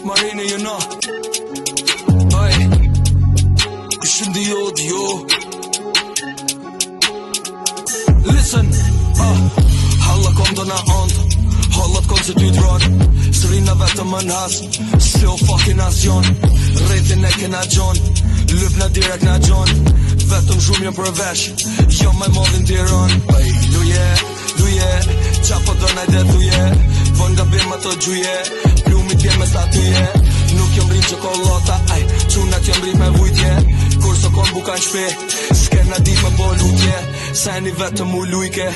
që marini you know Hey Kështë ndi jo jo Listen ah Halla kom do na ond Halla t'kom se ty t'ron Srina vetë më n'has Se o fucking as jon Rejtën e kena gjon Lyp në direk në gjon Vetëm shumë jën përvesh Jo me modin t'iron Hey, luje, luje Qa po do najde t'uje Von nga bimë të gjuje Nuk jem e Nuk jem rrim që Aj, quna që jem me vujtje Kur së kon buka në shpe Ske na di me bo lutje Seni vetë mu lujke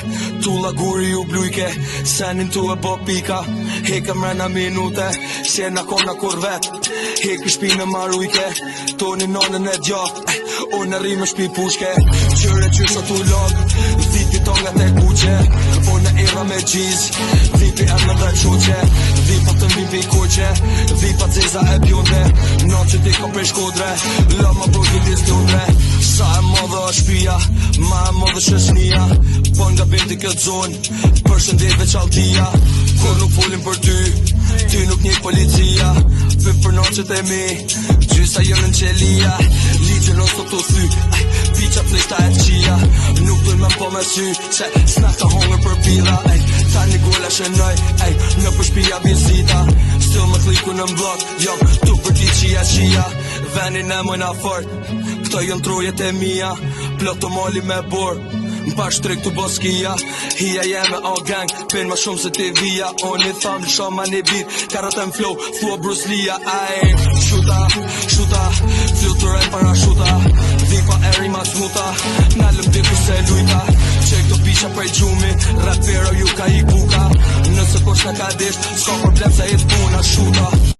Tu laguri u blujke Senin tu e bo pika Heke mre në minute Sje në kona kur vet Heke shpi në marujke Toni nonën e djot O në rrimë shpi pushke Qyre qyre sa tu log Viti tonga te kuqe O në era me gjiz Viti e në dhe quqe Viti vi kuqe Vi pa ciza e pjunde Në që ti ka prej la Lë më bërë këtë stundre Sa e më dhe është pia Ma e më dhe shesnia Po nga binti këtë zon Për shëndet dhe qaltia Kur nuk fullim për ty Ty nuk një policia Vi për në që të mi Gjysa jënë në qelia Ligjë në sot të thy Pica plita e qia Nuk dhe me po me sy Se s'na ka hongër për pila Ej një gula shenoj, ej, në përshpia bizita ku në mblok Jom tu për ti qia qia Venin e mojna fort, Këto jën trojet e mija Plot të moli me bor Më pash të rikë të boskia Hia jeme o gang Pin ma shumë se të vija O një thamë në një bir Karat e më flow Thua Bruce Lee-a shuta Shuta flutur e para shuta Vipa e ma smuta qa prej gjumi Rat ju ka i buka Nëse kosh po në ka desh Sko problem sa jetë puna shuta